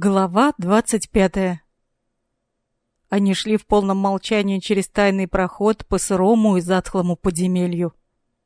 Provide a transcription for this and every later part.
Глава двадцать пятая Они шли в полном молчании через тайный проход по сырому и затхлому подземелью.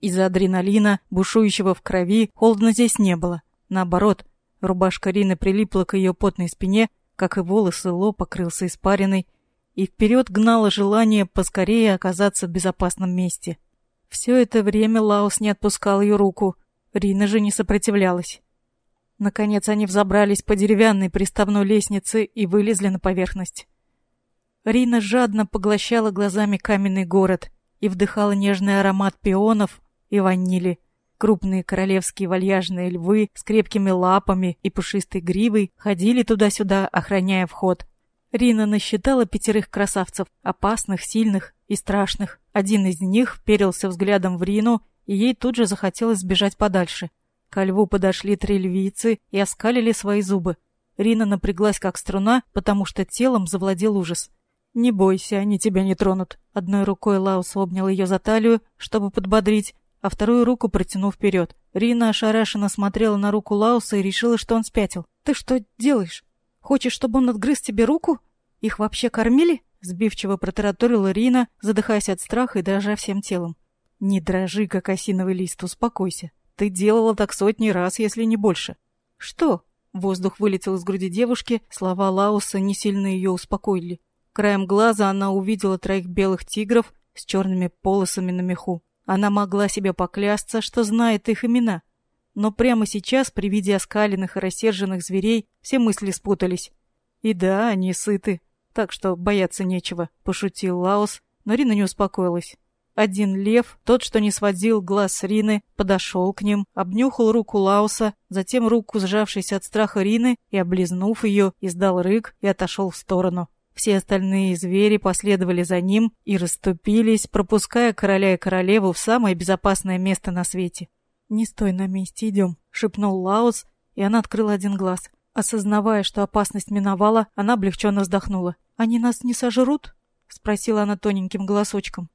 Из-за адреналина, бушующего в крови, холодно здесь не было. Наоборот, рубашка Рины прилипла к ее потной спине, как и волосы Ло покрылся испариной, и вперед гнало желание поскорее оказаться в безопасном месте. Все это время Лаус не отпускал ее руку, Рина же не сопротивлялась. Наконец они взобрались по деревянной приставной лестнице и вылезли на поверхность. Рина жадно поглощала глазами каменный город и вдыхала нежный аромат пионов и ванили. Крупные королевские вальяжные львы с крепкими лапами и пушистой гривой ходили туда-сюда, охраняя вход. Рина насчитала пятерых красавцев, опасных, сильных и страшных. Один из них вперился взглядом в Рину, и ей тут же захотелось сбежать подальше — Ко льву подошли три львицы и оскалили свои зубы. Рина напряглась как струна, потому что телом завладел ужас. «Не бойся, они тебя не тронут». Одной рукой Лаус обнял ее за талию, чтобы подбодрить, а вторую руку протянув вперед. Рина ошарашенно смотрела на руку Лауса и решила, что он спятил. «Ты что делаешь? Хочешь, чтобы он отгрыз тебе руку? Их вообще кормили?» Сбивчиво протараторила Рина, задыхаясь от страха и дрожа всем телом. «Не дрожи, как осиновый лист, успокойся. Ты делала так сотни раз, если не больше. Что? Воздух вылетел из груди девушки, слова Лауса не сильно ее успокоили. Краем глаза она увидела троих белых тигров с черными полосами на меху. Она могла себе поклясться, что знает их имена. Но прямо сейчас, при виде оскаленных и рассерженных зверей, все мысли спутались. И да, они сыты, так что бояться нечего, пошутил Лаус, но Рина не успокоилась. Один лев, тот, что не сводил глаз с Рины, подошел к ним, обнюхал руку Лауса, затем руку, сжавшись от страха Рины, и, облизнув ее, издал рык и отошел в сторону. Все остальные звери последовали за ним и расступились, пропуская короля и королеву в самое безопасное место на свете. «Не стой на месте, идем», — шепнул Лаус, и она открыла один глаз. Осознавая, что опасность миновала, она облегченно вздохнула. «Они нас не сожрут?» — спросила она тоненьким голосочком.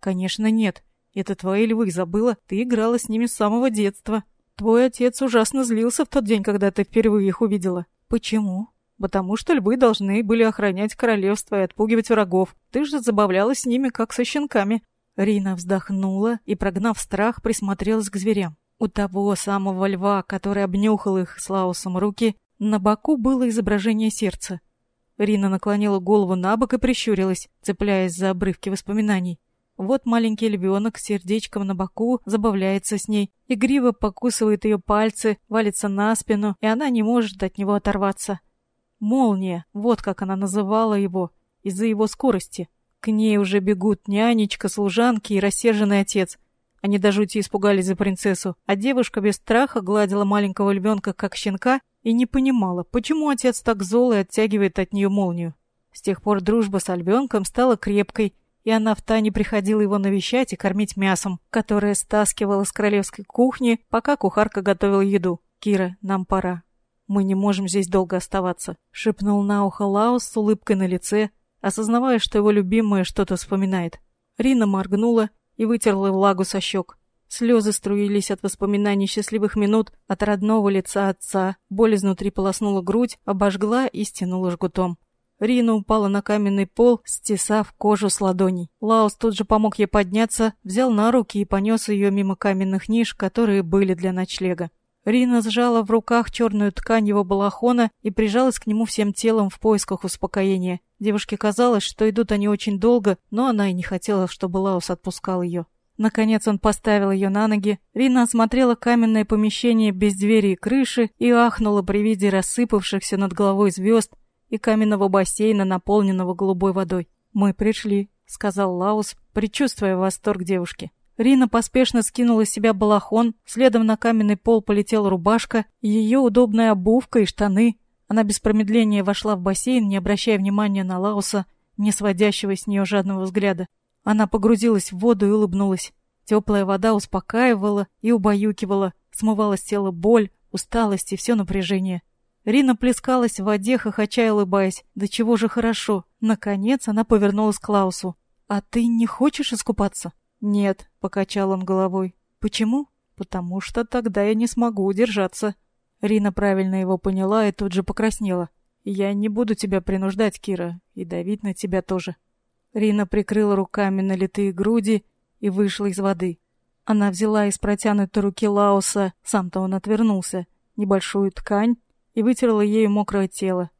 Конечно, нет. Это твои львы, забыла? Ты играла с ними с самого детства. Твой отец ужасно злился в тот день, когда ты впервые их увидела. Почему? Потому что львы должны были охранять королевство и отпугивать врагов. Ты же забавлялась с ними, как со щенками. Рина вздохнула и, прогнав страх, присмотрелась к зверям. У того самого льва, который обнюхал их с Лаусом руки, на боку было изображение сердца. Рина наклонила голову на бок и прищурилась, цепляясь за обрывки воспоминаний. Вот маленький львенок с сердечком на боку забавляется с ней, игриво покусывает ее пальцы, валится на спину, и она не может от него оторваться. Молния, вот как она называла его, из-за его скорости. К ней уже бегут нянечка, служанки и рассерженный отец. Они до жути испугались за принцессу, а девушка без страха гладила маленького львенка как щенка и не понимала, почему отец так зол и оттягивает от нее молнию. С тех пор дружба с львенком стала крепкой, и она в тайне приходила его навещать и кормить мясом, которое стаскивала с королевской кухни, пока кухарка готовила еду. «Кира, нам пора. Мы не можем здесь долго оставаться», — шепнул на ухо Лаус с улыбкой на лице, осознавая, что его любимая что-то вспоминает. Рина моргнула и вытерла влагу со щек. Слезы струились от воспоминаний счастливых минут, от родного лица отца, боль изнутри полоснула грудь, обожгла и стянула жгутом. Рина упала на каменный пол, стесав кожу с ладоней. Лаус тут же помог ей подняться, взял на руки и понес ее мимо каменных ниш, которые были для ночлега. Рина сжала в руках черную ткань его балахона и прижалась к нему всем телом в поисках успокоения. Девушке казалось, что идут они очень долго, но она и не хотела, чтобы Лаус отпускал ее. Наконец он поставил ее на ноги. Рина осмотрела каменное помещение без двери и крыши и ахнула при виде рассыпавшихся над головой звезд, и каменного бассейна, наполненного голубой водой. «Мы пришли», — сказал Лаус, предчувствуя восторг девушки. Рина поспешно скинула с себя балахон, следом на каменный пол полетела рубашка, ее удобная обувка и штаны. Она без промедления вошла в бассейн, не обращая внимания на Лауса, не сводящего с нее жадного взгляда. Она погрузилась в воду и улыбнулась. Теплая вода успокаивала и убаюкивала, смывала с тела боль, усталость и все напряжение. Рина плескалась в воде, хохоча и улыбаясь. Да чего же хорошо. Наконец она повернулась к Клаусу. «А ты не хочешь искупаться?» «Нет», — покачал он головой. «Почему?» «Потому что тогда я не смогу удержаться». Рина правильно его поняла и тут же покраснела. Я не буду тебя принуждать, Кира, и давить на тебя тоже. Рина прикрыла руками налитые груди и вышла из воды. Она взяла из протянутой руки Лауса, сам-то он отвернулся, небольшую ткань и вытерла ею мокрое тело.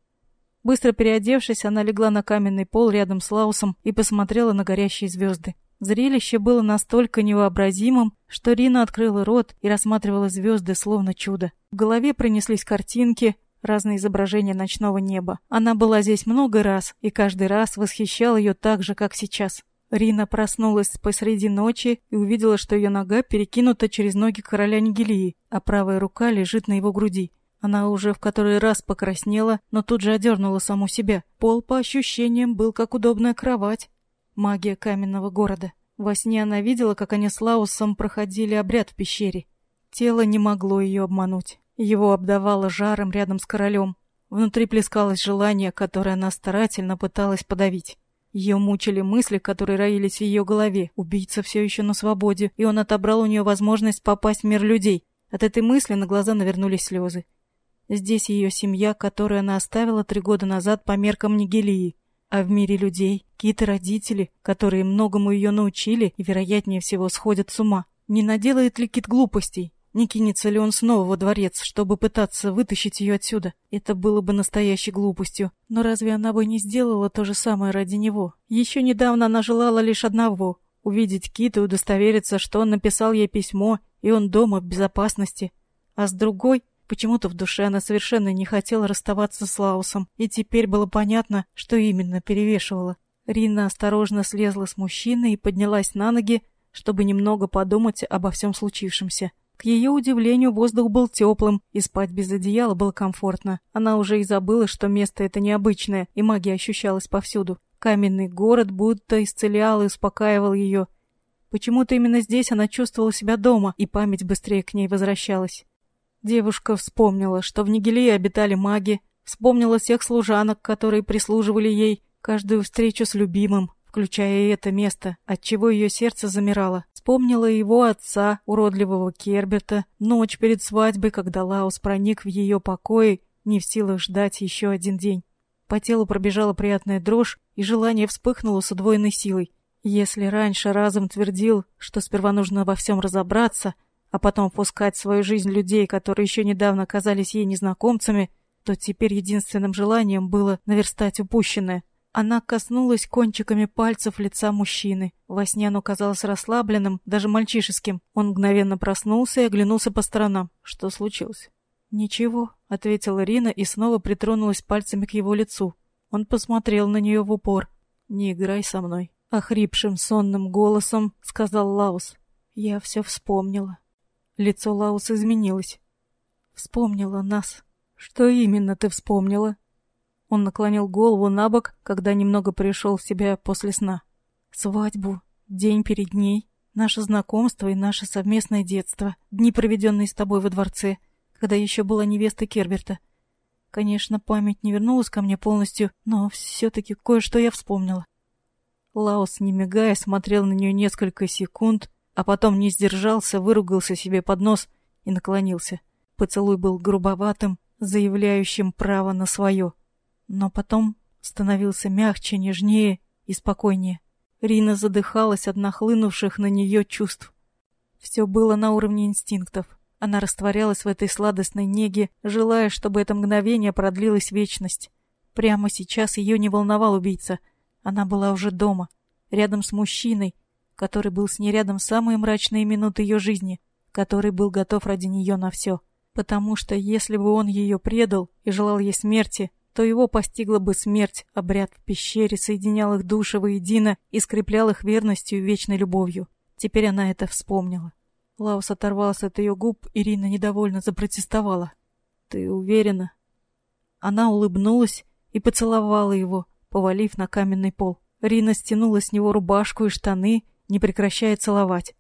Быстро переодевшись, она легла на каменный пол рядом с Лаусом и посмотрела на горящие звезды. Зрелище было настолько невообразимым, что Рина открыла рот и рассматривала звезды словно чудо. В голове пронеслись картинки, разные изображения ночного неба. Она была здесь много раз, и каждый раз восхищал ее так же, как сейчас. Рина проснулась посреди ночи и увидела, что ее нога перекинута через ноги короля Нигелии, а правая рука лежит на его груди. Она уже в который раз покраснела, но тут же одернула саму себя. Пол, по ощущениям, был как удобная кровать. Магия каменного города. Во сне она видела, как они с Лаусом проходили обряд в пещере. Тело не могло ее обмануть. Его обдавало жаром рядом с королем. Внутри плескалось желание, которое она старательно пыталась подавить. Ее мучили мысли, которые роились в ее голове. Убийца все еще на свободе, и он отобрал у нее возможность попасть в мир людей. От этой мысли на глаза навернулись слезы. Здесь ее семья, которую она оставила три года назад по меркам Нигелии. А в мире людей какие-то родители, которые многому ее научили и, вероятнее всего, сходят с ума. Не наделает ли Кит глупостей? Не кинется ли он снова во дворец, чтобы пытаться вытащить ее отсюда? Это было бы настоящей глупостью. Но разве она бы не сделала то же самое ради него? Еще недавно она желала лишь одного — увидеть Кита и удостовериться, что он написал ей письмо, и он дома в безопасности. А с другой Почему-то в душе она совершенно не хотела расставаться с Лаусом, и теперь было понятно, что именно перевешивало. Рина осторожно слезла с мужчины и поднялась на ноги, чтобы немного подумать обо всем случившемся. К ее удивлению, воздух был теплым, и спать без одеяла было комфортно. Она уже и забыла, что место это необычное, и магия ощущалась повсюду. Каменный город будто исцелял и успокаивал ее. Почему-то именно здесь она чувствовала себя дома, и память быстрее к ней возвращалась. Девушка вспомнила, что в Нигелии обитали маги, вспомнила всех служанок, которые прислуживали ей, каждую встречу с любимым, включая и это место, отчего ее сердце замирало. Вспомнила его отца, уродливого Керберта, ночь перед свадьбой, когда Лаус проник в ее покои, не в силах ждать еще один день. По телу пробежала приятная дрожь, и желание вспыхнуло с удвоенной силой. Если раньше разум твердил, что сперва нужно во всем разобраться, а потом впускать в свою жизнь людей, которые еще недавно казались ей незнакомцами, то теперь единственным желанием было наверстать упущенное. Она коснулась кончиками пальцев лица мужчины. Во сне оно казалось расслабленным, даже мальчишеским. Он мгновенно проснулся и оглянулся по сторонам. Что случилось? «Ничего», — ответила Рина и снова притронулась пальцами к его лицу. Он посмотрел на нее в упор. «Не играй со мной», — охрипшим сонным голосом сказал Лаус. «Я все вспомнила». Лицо Лауса изменилось. Вспомнила нас. Что именно ты вспомнила? Он наклонил голову на бок, когда немного пришел в себя после сна. Свадьбу, день перед ней, наше знакомство и наше совместное детство, дни, проведенные с тобой во дворце, когда еще была невеста Керберта. Конечно, память не вернулась ко мне полностью, но все-таки кое-что я вспомнила. Лаус, не мигая, смотрел на нее несколько секунд, а потом не сдержался, выругался себе под нос и наклонился. Поцелуй был грубоватым, заявляющим право на свое. Но потом становился мягче, нежнее и спокойнее. Рина задыхалась от нахлынувших на нее чувств. Все было на уровне инстинктов. Она растворялась в этой сладостной неге, желая, чтобы это мгновение продлилось вечность. Прямо сейчас ее не волновал убийца. Она была уже дома, рядом с мужчиной, который был с ней рядом в самые мрачные минуты ее жизни, который был готов ради нее на все. Потому что если бы он ее предал и желал ей смерти, то его постигла бы смерть, обряд в пещере соединял их души воедино и скреплял их верностью и вечной любовью. Теперь она это вспомнила. Лаус оторвался от ее губ, и Рина недовольно запротестовала. «Ты уверена?» Она улыбнулась и поцеловала его, повалив на каменный пол. Рина стянула с него рубашку и штаны не прекращая целовать.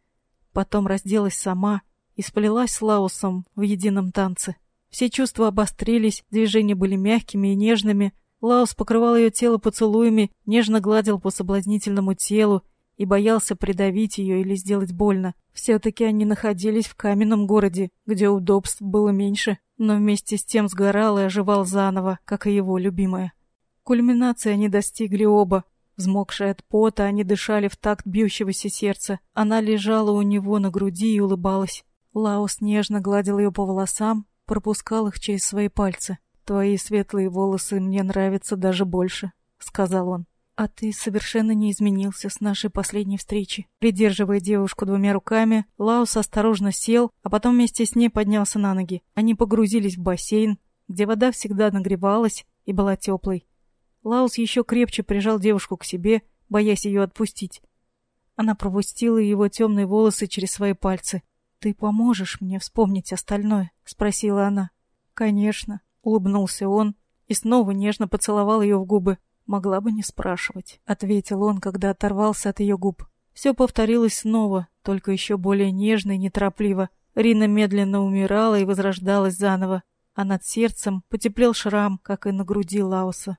Потом разделась сама и сплелась с Лаусом в едином танце. Все чувства обострились, движения были мягкими и нежными. Лаус покрывал ее тело поцелуями, нежно гладил по соблазнительному телу и боялся придавить ее или сделать больно. Все-таки они находились в каменном городе, где удобств было меньше. но вместе с тем сгорал и оживал заново, как и его любимая. Кульминации они достигли оба. Взмокшие от пота, они дышали в такт бьющегося сердца. Она лежала у него на груди и улыбалась. Лаус нежно гладил ее по волосам, пропускал их через свои пальцы. «Твои светлые волосы мне нравятся даже больше», — сказал он. «А ты совершенно не изменился с нашей последней встречи». Придерживая девушку двумя руками, Лаус осторожно сел, а потом вместе с ней поднялся на ноги. Они погрузились в бассейн, где вода всегда нагревалась и была теплой. Лаус еще крепче прижал девушку к себе, боясь ее отпустить. Она пропустила его темные волосы через свои пальцы. «Ты поможешь мне вспомнить остальное?» — спросила она. «Конечно», — улыбнулся он и снова нежно поцеловал ее в губы. «Могла бы не спрашивать», — ответил он, когда оторвался от ее губ. Все повторилось снова, только еще более нежно и неторопливо. Рина медленно умирала и возрождалась заново, а над сердцем потеплел шрам, как и на груди Лауса.